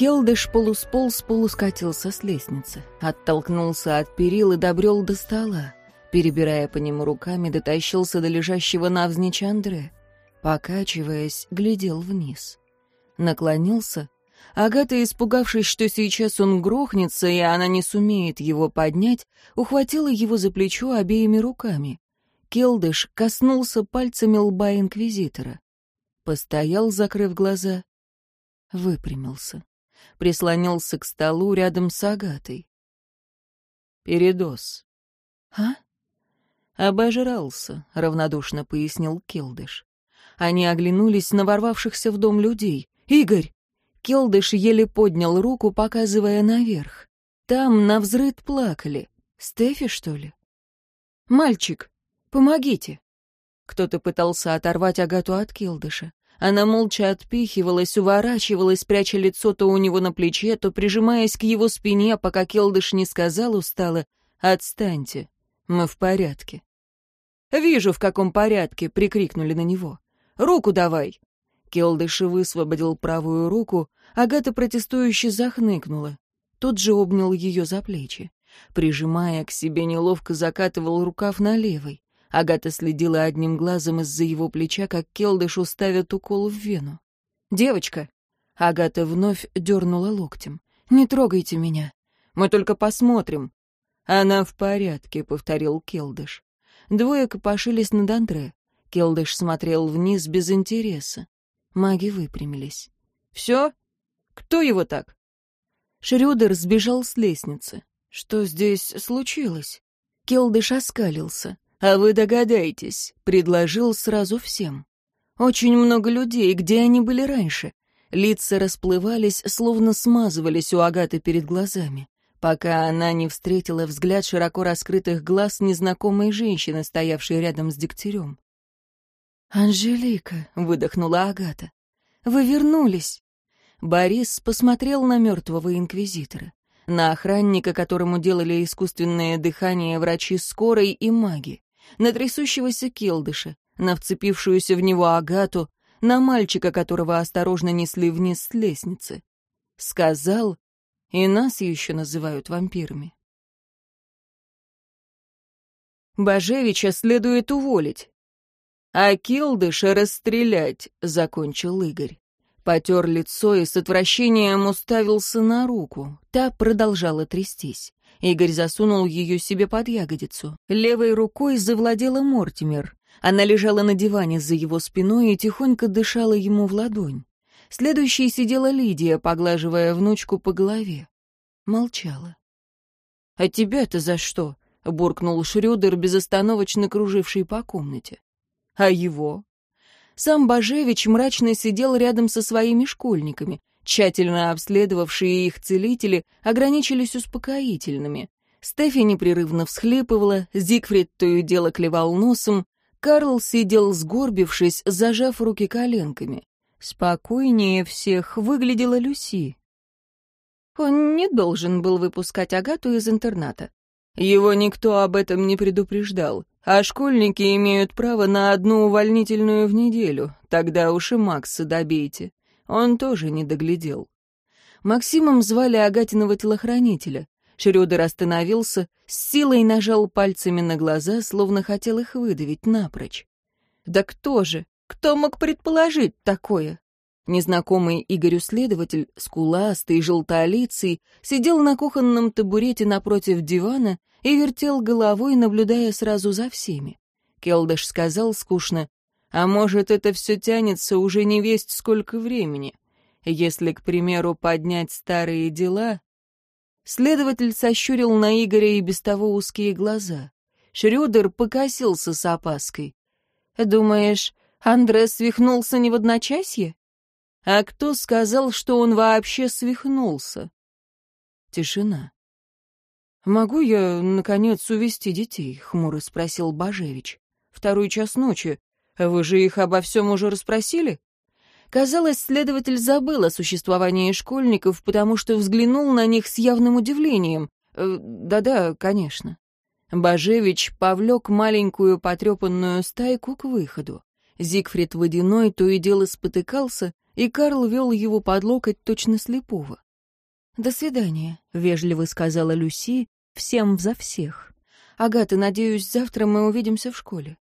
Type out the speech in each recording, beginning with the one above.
Келдыш полусполз, полускатился с лестницы, оттолкнулся от перил и добрел до стола. Перебирая по нему руками, дотащился до лежащего навзничь Андре. Покачиваясь, глядел вниз. Наклонился. Агата, испугавшись, что сейчас он грохнется, и она не сумеет его поднять, ухватила его за плечо обеими руками. Келдыш коснулся пальцами лба инквизитора. Постоял, закрыв глаза, выпрямился прислонился к столу рядом с Агатой. «Передоз». «А?» «Обожрался», — равнодушно пояснил Келдыш. Они оглянулись на ворвавшихся в дом людей. «Игорь!» Келдыш еле поднял руку, показывая наверх. Там на взрыд плакали. Стефи, что ли? «Мальчик, помогите!» Кто-то пытался оторвать Агату от Келдыша. Она молча отпихивалась, уворачивалась, пряча лицо то у него на плече, то прижимаясь к его спине, пока Келдыш не сказал устало «Отстаньте, мы в порядке». «Вижу, в каком порядке!» — прикрикнули на него. «Руку давай!» Келдыш высвободил правую руку, Агата протестующе захныкнула. Тот же обнял ее за плечи. Прижимая к себе, неловко закатывал рукав на левой. Агата следила одним глазом из-за его плеча, как Келдыш уставит укол в вену. «Девочка!» Агата вновь дернула локтем. «Не трогайте меня. Мы только посмотрим». «Она в порядке», — повторил Келдыш. Двое копошились над Андре. Келдыш смотрел вниз без интереса. Маги выпрямились. «Все? Кто его так?» Шрюдер сбежал с лестницы. «Что здесь случилось?» Келдыш оскалился. «А вы догадаетесь», — предложил сразу всем. Очень много людей, где они были раньше. Лица расплывались, словно смазывались у Агаты перед глазами, пока она не встретила взгляд широко раскрытых глаз незнакомой женщины, стоявшей рядом с Дегтярем. «Анжелика», — выдохнула Агата, — «вы вернулись». Борис посмотрел на мертвого инквизитора, на охранника, которому делали искусственное дыхание врачи скорой и маги на трясущегося келдыша, на вцепившуюся в него агату, на мальчика, которого осторожно несли вниз с лестницы. Сказал, и нас еще называют вампирами. Бажевича следует уволить. А Килдыша расстрелять, — закончил Игорь. Потер лицо и с отвращением уставился на руку. Та продолжала трястись. Игорь засунул ее себе под ягодицу. Левой рукой завладела Мортимер. Она лежала на диване за его спиной и тихонько дышала ему в ладонь. Следующей сидела Лидия, поглаживая внучку по голове. Молчала. «А тебя-то за что?» — буркнул Шрёдер, безостановочно круживший по комнате. «А его?» Сам Бажевич мрачно сидел рядом со своими школьниками. Тщательно обследовавшие их целители ограничились успокоительными. Стефи непрерывно всхлипывала, Зигфрид то и дело клевал носом, Карл сидел сгорбившись, зажав руки коленками. Спокойнее всех выглядела Люси. Он не должен был выпускать Агату из интерната. Его никто об этом не предупреждал, а школьники имеют право на одну увольнительную в неделю, тогда уж и Макса добейте. Он тоже не доглядел. Максимом звали Агатиного телохранителя. Шрёдер остановился, с силой нажал пальцами на глаза, словно хотел их выдавить напрочь. «Да кто же? Кто мог предположить такое?» Незнакомый Игорю следователь, скуластый, желтолицый, сидел на кухонном табурете напротив дивана и вертел головой, наблюдая сразу за всеми. Келдыш сказал скучно, а может, это все тянется уже не весть сколько времени. Если, к примеру, поднять старые дела... Следователь сощурил на Игоря и без того узкие глаза. Шрёдер покосился с опаской. «Думаешь, Андре свихнулся не в одночасье?» «А кто сказал, что он вообще свихнулся?» Тишина. «Могу я, наконец, увести детей?» — хмуро спросил Бажевич. «Второй час ночи. Вы же их обо всем уже расспросили? Казалось, следователь забыл о существовании школьников, потому что взглянул на них с явным удивлением. Э, да-да, конечно. Бажевич повлек маленькую потрепанную стайку к выходу. Зигфрид Водяной то и дело спотыкался, и Карл вел его под локоть точно слепого. «До свидания», — вежливо сказала Люси, всем за всех. «Агата, надеюсь, завтра мы увидимся в школе».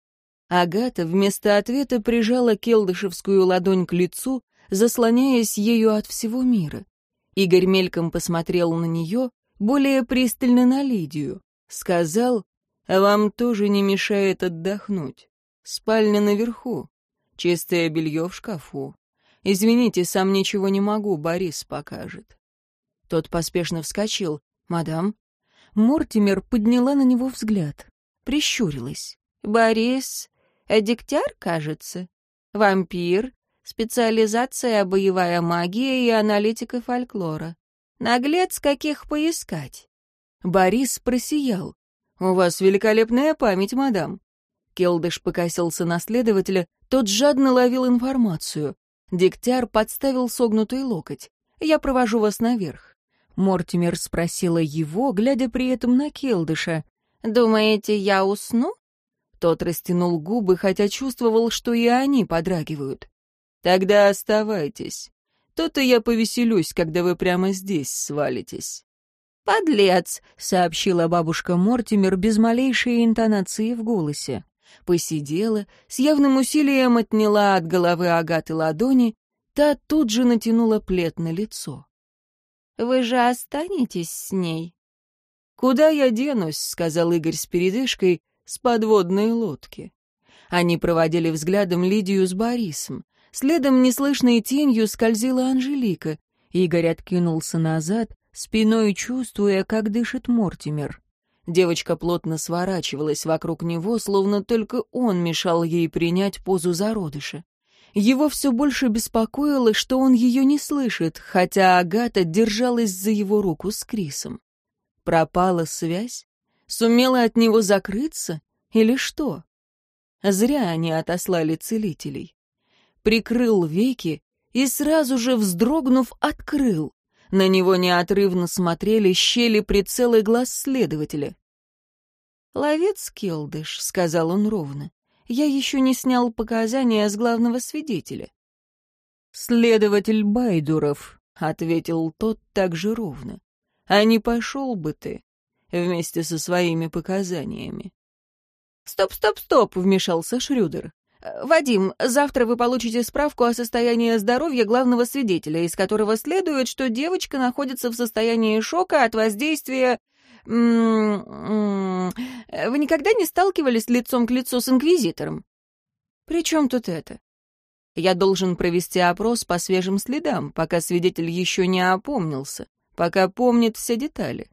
Агата вместо ответа прижала келдышевскую ладонь к лицу, заслоняясь ею от всего мира. Игорь мельком посмотрел на нее, более пристально на Лидию. Сказал, «Вам тоже не мешает отдохнуть. Спальня наверху, чистое белье в шкафу. Извините, сам ничего не могу, Борис покажет». Тот поспешно вскочил. «Мадам?» Мортимер подняла на него взгляд. Прищурилась. «Борис, Дегтяр, кажется? Вампир, специализация боевая магия и аналитика фольклора. Наглец, каких поискать?» Борис просиял. «У вас великолепная память, мадам». Келдыш покосился на следователя, тот жадно ловил информацию. Дегтяр подставил согнутый локоть. «Я провожу вас наверх». Мортимер спросила его, глядя при этом на Келдыша. «Думаете, я усну?» Тот растянул губы, хотя чувствовал, что и они подрагивают. «Тогда оставайтесь. То-то я повеселюсь, когда вы прямо здесь свалитесь». «Подлец!» — сообщила бабушка Мортимер без малейшей интонации в голосе. Посидела, с явным усилием отняла от головы Агаты ладони, та тут же натянула плед на лицо. Вы же останетесь с ней?» «Куда я денусь?» — сказал Игорь с передышкой, — «с подводной лодки». Они проводили взглядом Лидию с Борисом. Следом неслышной тенью скользила Анжелика. Игорь откинулся назад, спиной чувствуя, как дышит Мортимер. Девочка плотно сворачивалась вокруг него, словно только он мешал ей принять позу зародыша. Его все больше беспокоило, что он ее не слышит, хотя Агата держалась за его руку с Крисом. Пропала связь? Сумела от него закрыться? Или что? Зря они отослали целителей. Прикрыл веки и сразу же, вздрогнув, открыл. На него неотрывно смотрели щели прицела глаз следователя. «Ловец Келдыш», — сказал он ровно я еще не снял показания с главного свидетеля. «Следователь Байдуров», — ответил тот так же ровно. «А не пошел бы ты вместе со своими показаниями». «Стоп, стоп, стоп!» — вмешался Шрюдер. «Вадим, завтра вы получите справку о состоянии здоровья главного свидетеля, из которого следует, что девочка находится в состоянии шока от воздействия М-м, вы никогда не сталкивались лицом к лицу с инквизитором? При чем тут это? Я должен провести опрос по свежим следам, пока свидетель еще не опомнился, пока помнит все детали.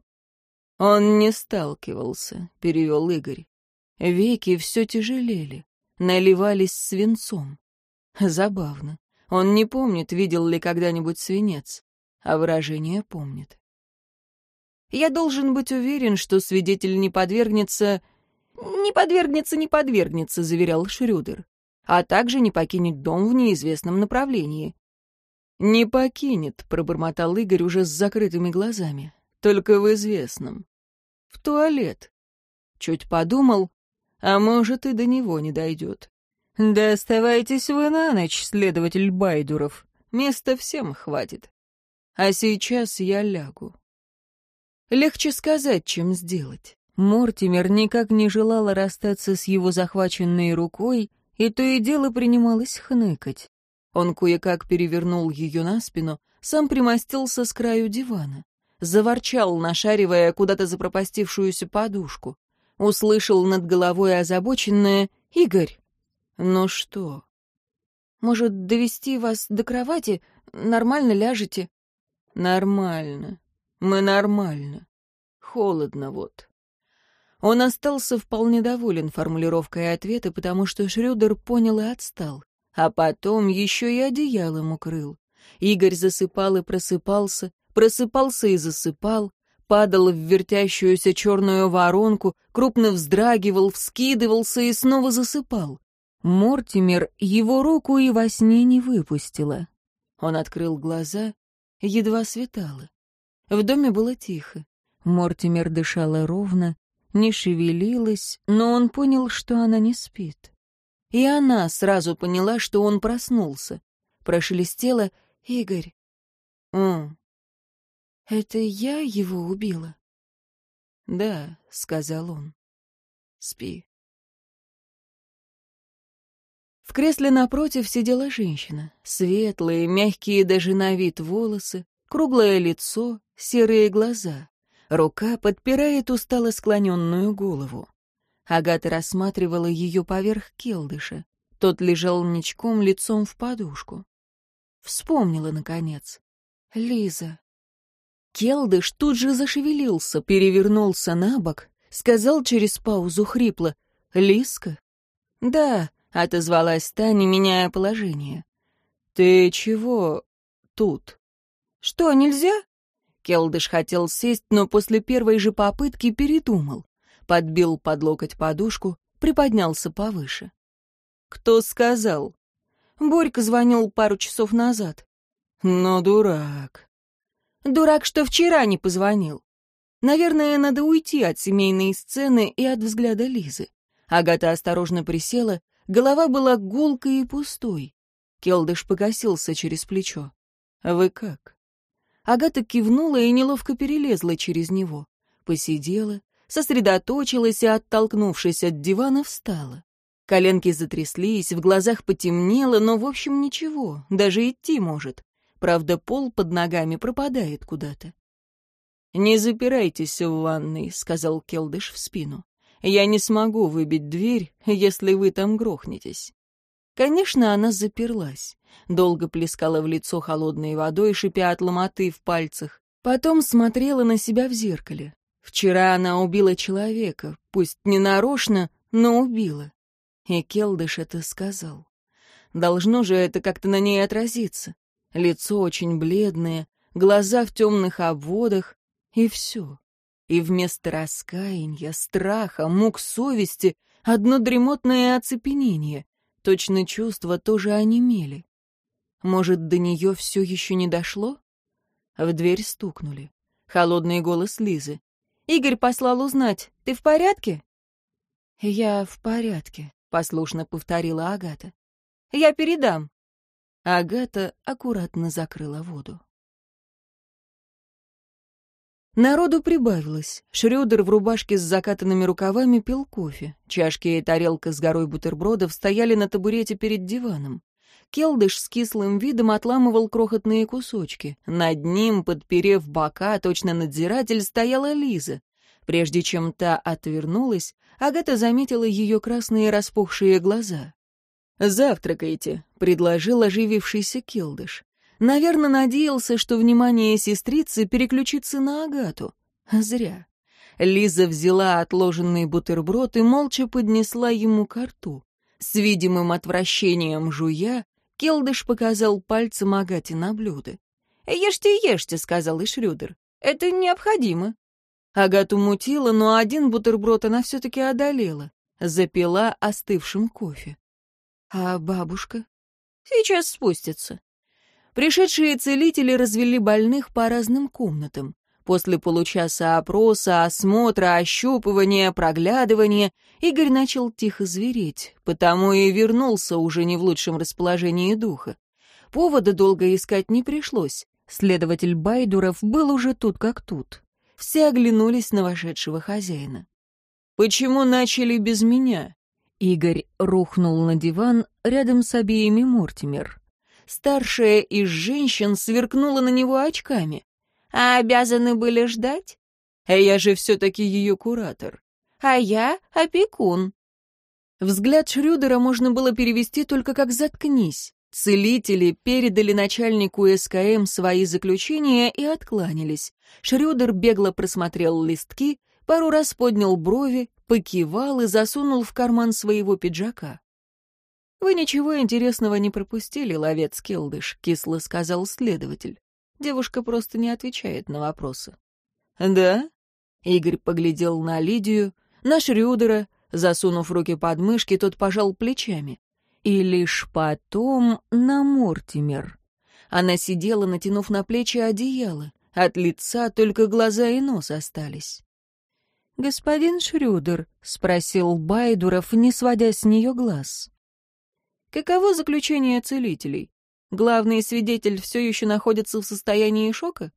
Он не сталкивался, перевел Игорь. Веки все тяжелели, наливались свинцом. Забавно. Он не помнит, видел ли когда-нибудь свинец, а выражение помнит. Я должен быть уверен, что свидетель не подвергнется... «Не подвергнется, не подвергнется», — заверял Шрюдер. «А также не покинет дом в неизвестном направлении». «Не покинет», — пробормотал Игорь уже с закрытыми глазами. «Только в известном. В туалет». Чуть подумал, а может, и до него не дойдет. «Да оставайтесь вы на ночь, следователь Байдуров. Места всем хватит. А сейчас я лягу». Легче сказать, чем сделать. Мортимер никак не желала расстаться с его захваченной рукой, и то и дело принималось хныкать. Он кое-как перевернул ее на спину, сам примостился с краю дивана. Заворчал, нашаривая куда-то запропастившуюся подушку. Услышал над головой озабоченное «Игорь!» «Ну что?» «Может, довести вас до кровати? Нормально ляжете?» «Нормально. Мы нормально. Холодно вот. Он остался вполне доволен формулировкой ответа, потому что Шрёдер понял и отстал. А потом еще и одеялом укрыл. Игорь засыпал и просыпался, просыпался и засыпал, падал в вертящуюся черную воронку, крупно вздрагивал, вскидывался и снова засыпал. Мортимер его руку и во сне не выпустила. Он открыл глаза, едва светало. В доме было тихо. Мортимер дышала ровно, не шевелилась, но он понял, что она не спит. И она сразу поняла, что он проснулся. Прошелестела «Игорь». «М, Это я его убила? Да, сказал он. Спи. В кресле напротив сидела женщина. Светлые, мягкие даже на вид волосы, круглое лицо, серые глаза. Рука подпирает устало склоненную голову. Агата рассматривала ее поверх келдыша. Тот лежал ничком лицом в подушку. Вспомнила, наконец. Лиза. Келдыш тут же зашевелился, перевернулся на бок, сказал через паузу хрипло. «Лиска?» «Да», — отозвалась Таня, меняя положение. «Ты чего тут?» «Что, нельзя?» Келдыш хотел сесть, но после первой же попытки передумал. Подбил под локоть подушку, приподнялся повыше. «Кто сказал?» Борька звонил пару часов назад. «Но дурак». «Дурак, что вчера не позвонил. Наверное, надо уйти от семейной сцены и от взгляда Лизы. Агата осторожно присела, голова была гулкой и пустой. Келдыш покосился через плечо. «Вы как?» Агата кивнула и неловко перелезла через него. Посидела, сосредоточилась и, оттолкнувшись от дивана, встала. Коленки затряслись, в глазах потемнело, но, в общем, ничего, даже идти может. Правда, пол под ногами пропадает куда-то. «Не запирайтесь в ванной», — сказал Келдыш в спину. «Я не смогу выбить дверь, если вы там грохнетесь». Конечно, она заперлась. Долго плескала в лицо холодной водой, шипя от ломоты в пальцах. Потом смотрела на себя в зеркале. Вчера она убила человека, пусть не нарочно, но убила. И Келдыш это сказал. Должно же это как-то на ней отразиться. Лицо очень бледное, глаза в темных обводах, и все. И вместо раскаяния, страха, мук совести одно дремотное оцепенение. Точно чувства тоже онемели. Может, до нее все еще не дошло? В дверь стукнули. Холодный голос Лизы. «Игорь послал узнать, ты в порядке?» «Я в порядке», — послушно повторила Агата. «Я передам». Агата аккуратно закрыла воду. Народу прибавилось. Шрёдер в рубашке с закатанными рукавами пил кофе. Чашки и тарелка с горой бутербродов стояли на табурете перед диваном. Келдыш с кислым видом отламывал крохотные кусочки. Над ним, подперев бока, точно надзиратель, стояла Лиза. Прежде чем та отвернулась, Агата заметила ее красные распухшие глаза. «Завтракайте», — предложил оживившийся Келдыш. Наверное, надеялся, что внимание сестрицы переключится на Агату. Зря. Лиза взяла отложенный бутерброд и молча поднесла ему ко рту. С видимым отвращением жуя, Келдыш показал пальцем Агате на блюдо. «Ешьте, ешьте», — сказал Ишрюдер. «Это необходимо». Агату мутила, но один бутерброд она все-таки одолела. Запила остывшим кофе. «А бабушка?» «Сейчас спустится». Пришедшие целители развели больных по разным комнатам. После получаса опроса, осмотра, ощупывания, проглядывания Игорь начал тихо звереть, потому и вернулся уже не в лучшем расположении духа. Повода долго искать не пришлось. Следователь Байдуров был уже тут как тут. Все оглянулись на вошедшего хозяина. «Почему начали без меня?» Игорь рухнул на диван рядом с обеими Мортимер. Старшая из женщин сверкнула на него очками. «А обязаны были ждать?» «А я же все-таки ее куратор». «А я опекун». Взгляд Шрюдера можно было перевести только как «заткнись». Целители передали начальнику СКМ свои заключения и откланялись. Шрюдер бегло просмотрел листки, пару раз поднял брови, покивал и засунул в карман своего пиджака. «Вы ничего интересного не пропустили, ловец Келдыш», — кисло сказал следователь. Девушка просто не отвечает на вопросы. «Да?» — Игорь поглядел на Лидию, на Шрюдера, засунув руки под мышки, тот пожал плечами. И лишь потом на Мортимер. Она сидела, натянув на плечи одеяло. От лица только глаза и нос остались. «Господин Шрюдер?» — спросил Байдуров, не сводя с нее глаз. Каково заключение целителей? Главный свидетель все еще находится в состоянии шока?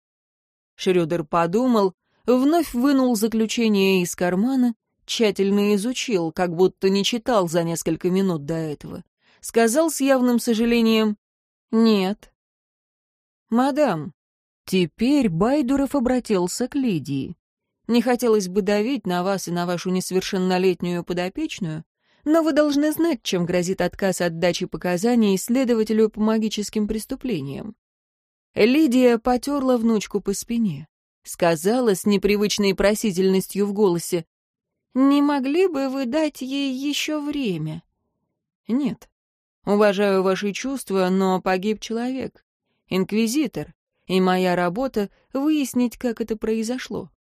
Шрёдер подумал, вновь вынул заключение из кармана, тщательно изучил, как будто не читал за несколько минут до этого. Сказал с явным сожалением «Нет». «Мадам». Теперь Байдуров обратился к Лидии. «Не хотелось бы давить на вас и на вашу несовершеннолетнюю подопечную, но вы должны знать, чем грозит отказ от дачи показаний следователю по магическим преступлениям. Лидия потерла внучку по спине. Сказала с непривычной просительностью в голосе, «Не могли бы вы дать ей еще время?» «Нет. Уважаю ваши чувства, но погиб человек. Инквизитор. И моя работа — выяснить, как это произошло.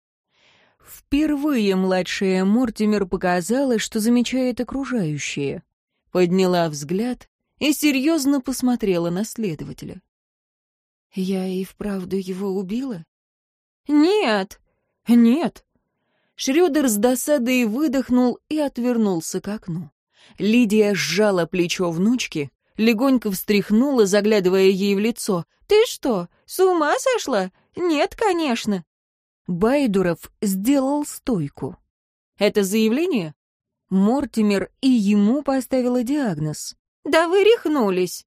Впервые младшая Мортимер показала, что замечает окружающее. Подняла взгляд и серьезно посмотрела на следователя. «Я и вправду его убила?» «Нет! Нет!» Шрёдер с досадой выдохнул и отвернулся к окну. Лидия сжала плечо внучки, легонько встряхнула, заглядывая ей в лицо. «Ты что, с ума сошла? Нет, конечно!» Байдуров сделал стойку. «Это заявление?» Мортимер и ему поставила диагноз. «Да вы рехнулись!»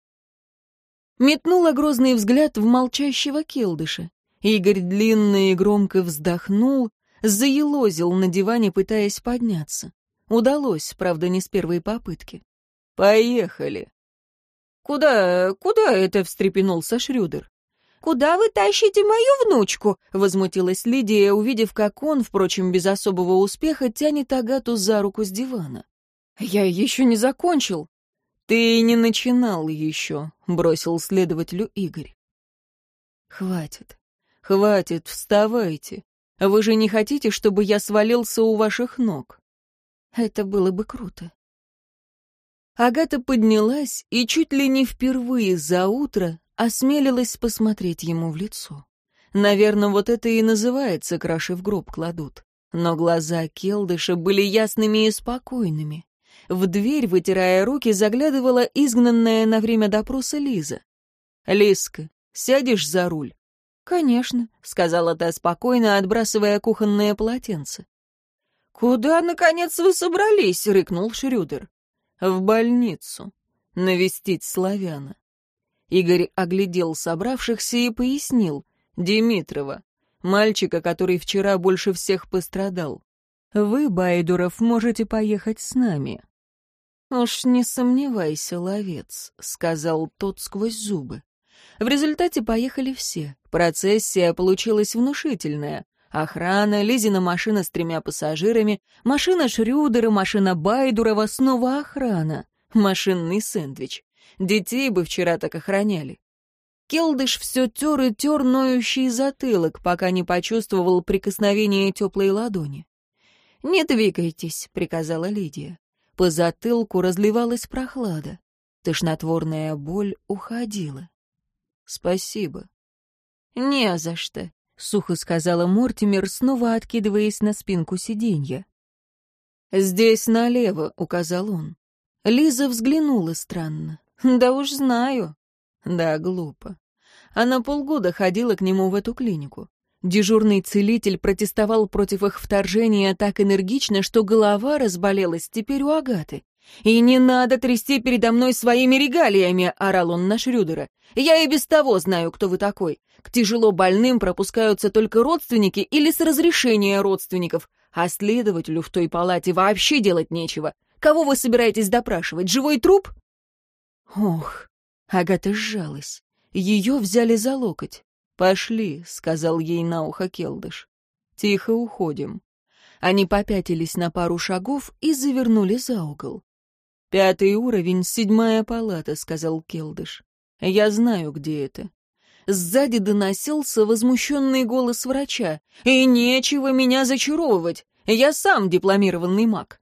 Метнула грозный взгляд в молчащего келдыша. Игорь длинно и громко вздохнул, заелозил на диване, пытаясь подняться. Удалось, правда, не с первой попытки. «Поехали!» «Куда, куда это?» — встрепенулся Шрюдер. «Куда вы тащите мою внучку?» — возмутилась Лидия, увидев, как он, впрочем, без особого успеха, тянет Агату за руку с дивана. «Я еще не закончил». «Ты не начинал еще», — бросил следователю Игорь. «Хватит, хватит, вставайте. Вы же не хотите, чтобы я свалился у ваших ног?» «Это было бы круто». Агата поднялась и чуть ли не впервые за утро осмелилась посмотреть ему в лицо. Наверное, вот это и называется «краши в гроб кладут». Но глаза Келдыша были ясными и спокойными. В дверь, вытирая руки, заглядывала изгнанная на время допроса Лиза. «Лизка, сядешь за руль?» «Конечно», — сказала та спокойно, отбрасывая кухонное полотенце. «Куда, наконец, вы собрались?» — рыкнул Шрюдер. «В больницу. Навестить славяна. Игорь оглядел собравшихся и пояснил. «Димитрова, мальчика, который вчера больше всех пострадал. Вы, Байдуров, можете поехать с нами». «Уж не сомневайся, ловец», — сказал тот сквозь зубы. В результате поехали все. Процессия получилась внушительная. Охрана, Лизина машина с тремя пассажирами, машина Шрюдера, машина Байдурова, снова охрана. Машинный сэндвич. Детей бы вчера так охраняли. Келдыш все тер и тер ноющий затылок, пока не почувствовал прикосновение теплой ладони. «Не двигайтесь», — приказала Лидия. По затылку разливалась прохлада. Тошнотворная боль уходила. «Спасибо». «Не за что», — сухо сказала Мортимер, снова откидываясь на спинку сиденья. «Здесь налево», — указал он. Лиза взглянула странно. Да уж знаю. Да, глупо. Она полгода ходила к нему в эту клинику. Дежурный целитель протестовал против их вторжения так энергично, что голова разболелась теперь у Агаты. «И не надо трясти передо мной своими регалиями», — орал он на Шрюдера. «Я и без того знаю, кто вы такой. К тяжело больным пропускаются только родственники или с разрешения родственников, а следователю в той палате вообще делать нечего. Кого вы собираетесь допрашивать, живой труп?» Ох, Агата сжалась. Ее взяли за локоть. «Пошли», — сказал ей на ухо Келдыш. «Тихо уходим». Они попятились на пару шагов и завернули за угол. «Пятый уровень, седьмая палата», — сказал Келдыш. «Я знаю, где это». Сзади доносился возмущенный голос врача. «И нечего меня зачаровывать. Я сам дипломированный маг.